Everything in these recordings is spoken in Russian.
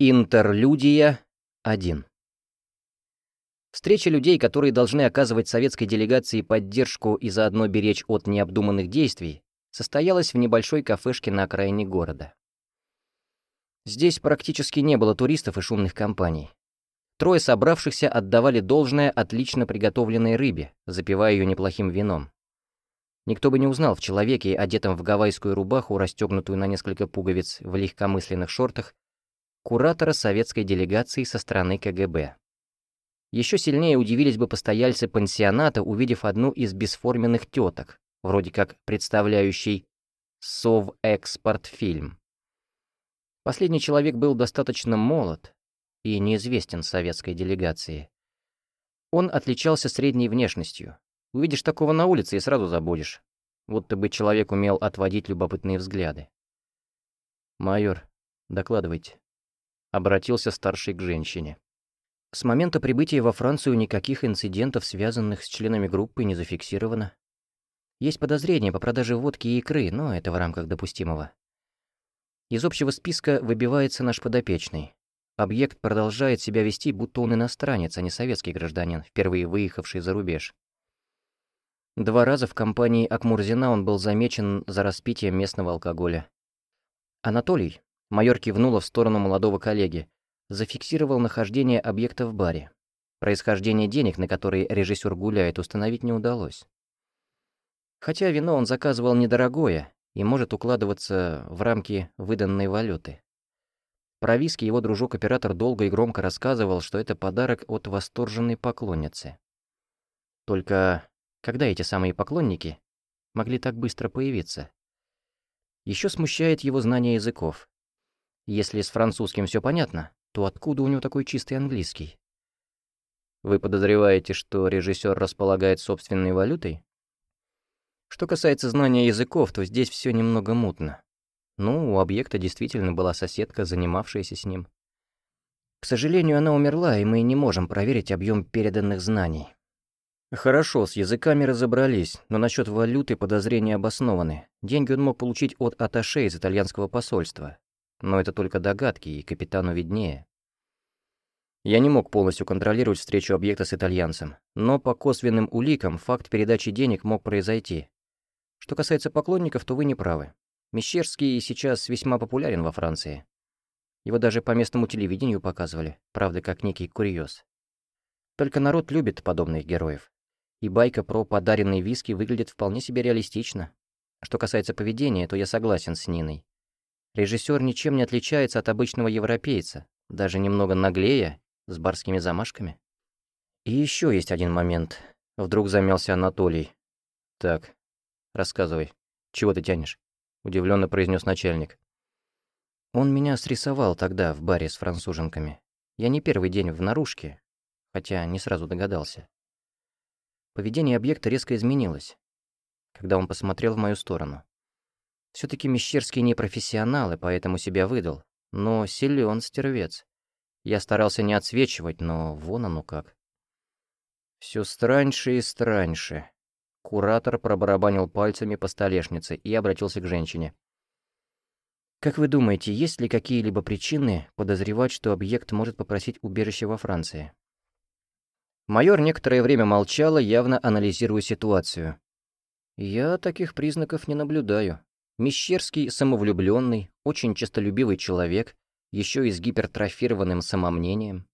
Интерлюдия 1. Встреча людей, которые должны оказывать советской делегации поддержку и заодно беречь от необдуманных действий, состоялась в небольшой кафешке на окраине города. Здесь практически не было туристов и шумных компаний. Трое собравшихся отдавали должное отлично приготовленной рыбе, запивая ее неплохим вином. Никто бы не узнал в человеке, одетом в гавайскую рубаху, расстегнутую на несколько пуговиц в легкомысленных шортах, куратора советской делегации со стороны КГБ. Еще сильнее удивились бы постояльцы пансионата, увидев одну из бесформенных теток, вроде как представляющий Совэкспортфильм. Последний человек был достаточно молод и неизвестен советской делегации. Он отличался средней внешностью. Увидишь такого на улице и сразу забудешь. Вот то бы человек умел отводить любопытные взгляды. «Майор, докладывайте», обратился старший к женщине. С момента прибытия во Францию никаких инцидентов, связанных с членами группы, не зафиксировано. Есть подозрения по продаже водки и икры, но это в рамках допустимого. Из общего списка выбивается наш подопечный. Объект продолжает себя вести, будто он иностранец, а не советский гражданин, впервые выехавший за рубеж. Два раза в компании Акмурзина он был замечен за распитием местного алкоголя. Анатолий, Майор кивнула в сторону молодого коллеги. Зафиксировал нахождение объекта в баре. Происхождение денег, на которые режиссер гуляет, установить не удалось. Хотя вино он заказывал недорогое и может укладываться в рамки выданной валюты. Про виски его дружок-оператор долго и громко рассказывал, что это подарок от восторженной поклонницы. Только когда эти самые поклонники могли так быстро появиться? Еще смущает его знание языков. Если с французским все понятно, то откуда у него такой чистый английский? Вы подозреваете, что режиссер располагает собственной валютой? Что касается знания языков, то здесь все немного мутно. Ну, у объекта действительно была соседка, занимавшаяся с ним. К сожалению, она умерла, и мы не можем проверить объем переданных знаний. Хорошо, с языками разобрались, но насчет валюты подозрения обоснованы. Деньги он мог получить от аташе из итальянского посольства но это только догадки, и капитану виднее. Я не мог полностью контролировать встречу объекта с итальянцем, но по косвенным уликам факт передачи денег мог произойти. Что касается поклонников, то вы не правы. Мещерский сейчас весьма популярен во Франции. Его даже по местному телевидению показывали, правда, как некий курьез. Только народ любит подобных героев. И байка про подаренные виски выглядит вполне себе реалистично. Что касается поведения, то я согласен с Ниной. Режиссер ничем не отличается от обычного европейца, даже немного наглее, с барскими замашками. И еще есть один момент. Вдруг замялся Анатолий. Так, рассказывай, чего ты тянешь? Удивленно произнес начальник. Он меня срисовал тогда в баре с француженками. Я не первый день в наружке, хотя не сразу догадался. Поведение объекта резко изменилось, когда он посмотрел в мою сторону. Все таки Мещерский не профессионал и поэтому себя выдал, но силен стервец. Я старался не отсвечивать, но вон оно как. Все страньше и страньше. Куратор пробарабанил пальцами по столешнице и обратился к женщине. Как вы думаете, есть ли какие-либо причины подозревать, что объект может попросить убежище во Франции? Майор некоторое время молчала, явно анализируя ситуацию. Я таких признаков не наблюдаю. Мещерский самовлюбленный, очень честолюбивый человек, еще и с гипертрофированным самомнением.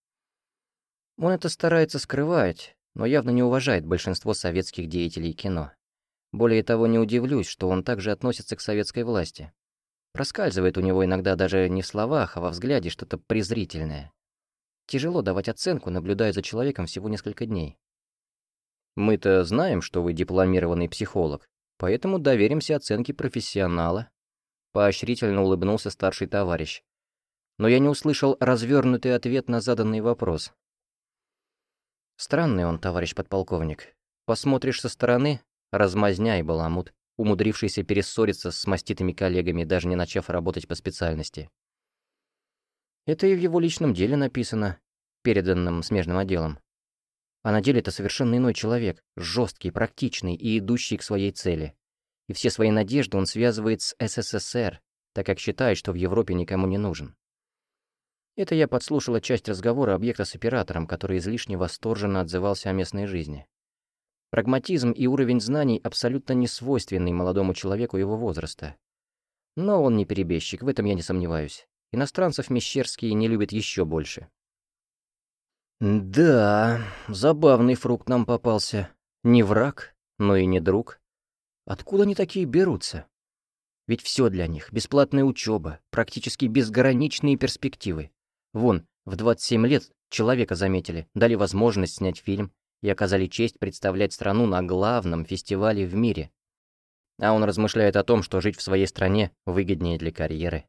Он это старается скрывать, но явно не уважает большинство советских деятелей кино. Более того, не удивлюсь, что он также относится к советской власти. Проскальзывает у него иногда даже не в словах, а во взгляде что-то презрительное. Тяжело давать оценку, наблюдая за человеком всего несколько дней. Мы-то знаем, что вы дипломированный психолог, поэтому доверимся оценке профессионала. Поощрительно улыбнулся старший товарищ. Но я не услышал развернутый ответ на заданный вопрос. Странный он, товарищ подполковник. Посмотришь со стороны — размазня и баламут, умудрившийся перессориться с маститыми коллегами, даже не начав работать по специальности. Это и в его личном деле написано, переданном смежным отделом. А на деле это совершенно иной человек, жесткий, практичный и идущий к своей цели. И все свои надежды он связывает с СССР, так как считает, что в Европе никому не нужен. Это я подслушала часть разговора объекта с оператором, который излишне восторженно отзывался о местной жизни. Прагматизм и уровень знаний абсолютно не свойственный молодому человеку его возраста. Но он не перебежчик, в этом я не сомневаюсь. Иностранцев Мещерские не любят еще больше. «Да, забавный фрукт нам попался. Не враг, но и не друг. Откуда они такие берутся? Ведь все для них — бесплатная учеба, практически безграничные перспективы. Вон, в 27 лет человека заметили, дали возможность снять фильм и оказали честь представлять страну на главном фестивале в мире. А он размышляет о том, что жить в своей стране выгоднее для карьеры.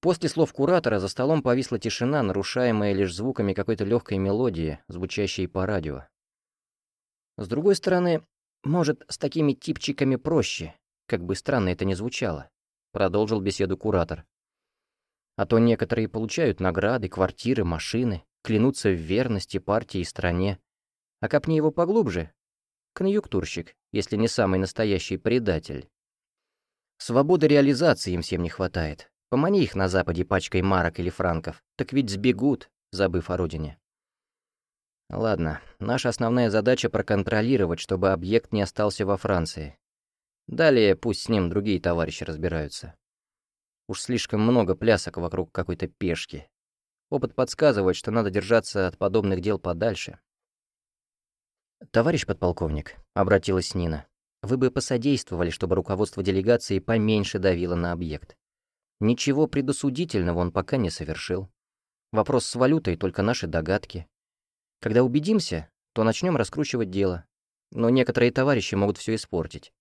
После слов куратора за столом повисла тишина, нарушаемая лишь звуками какой-то легкой мелодии, звучащей по радио. С другой стороны, может, с такими типчиками проще, как бы странно это ни звучало, продолжил беседу куратор. А то некоторые получают награды, квартиры, машины, клянутся в верности партии и стране. А копни его поглубже — конъюнктурщик, если не самый настоящий предатель. Свободы реализации им всем не хватает. Помани их на Западе пачкой марок или франков, так ведь сбегут, забыв о родине. Ладно, наша основная задача проконтролировать, чтобы объект не остался во Франции. Далее пусть с ним другие товарищи разбираются. Уж слишком много плясок вокруг какой-то пешки. Опыт подсказывает, что надо держаться от подобных дел подальше. «Товарищ подполковник», — обратилась Нина, — «вы бы посодействовали, чтобы руководство делегации поменьше давило на объект. Ничего предосудительного он пока не совершил. Вопрос с валютой — только наши догадки. Когда убедимся, то начнем раскручивать дело. Но некоторые товарищи могут все испортить.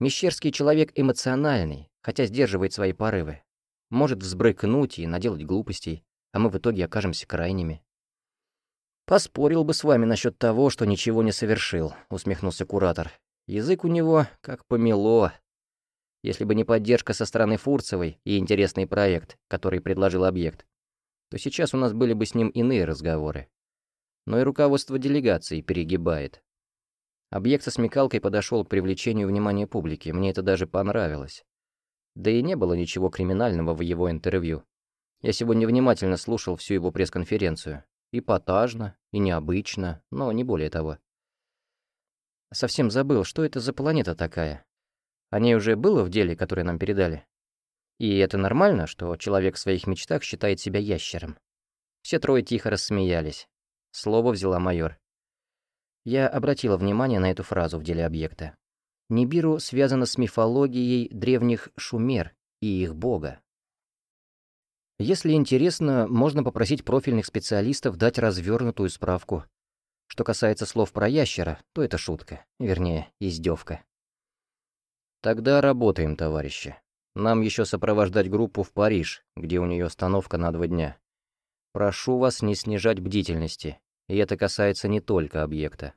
Мещерский человек эмоциональный, хотя сдерживает свои порывы. Может взбрыкнуть и наделать глупостей, а мы в итоге окажемся крайними. «Поспорил бы с вами насчет того, что ничего не совершил», — усмехнулся куратор. «Язык у него как помело, если бы не поддержка со стороны Фурцевой и интересный проект, который предложил объект, то сейчас у нас были бы с ним иные разговоры. Но и руководство делегации перегибает. Объект со смекалкой подошел к привлечению внимания публики, мне это даже понравилось. Да и не было ничего криминального в его интервью. Я сегодня внимательно слушал всю его пресс-конференцию. Эпатажно, и необычно, но не более того. Совсем забыл, что это за планета такая, о ней уже было в деле, которое нам передали. И это нормально, что человек в своих мечтах считает себя ящером. Все трое тихо рассмеялись. Слово взяла майор. Я обратила внимание на эту фразу в деле объекта. Нибиру связано с мифологией древних шумер и их бога. Если интересно, можно попросить профильных специалистов дать развернутую справку. Что касается слов про ящера, то это шутка, вернее, издевка. Тогда работаем, товарищи. Нам еще сопровождать группу в Париж, где у нее остановка на два дня. Прошу вас не снижать бдительности, и это касается не только объекта.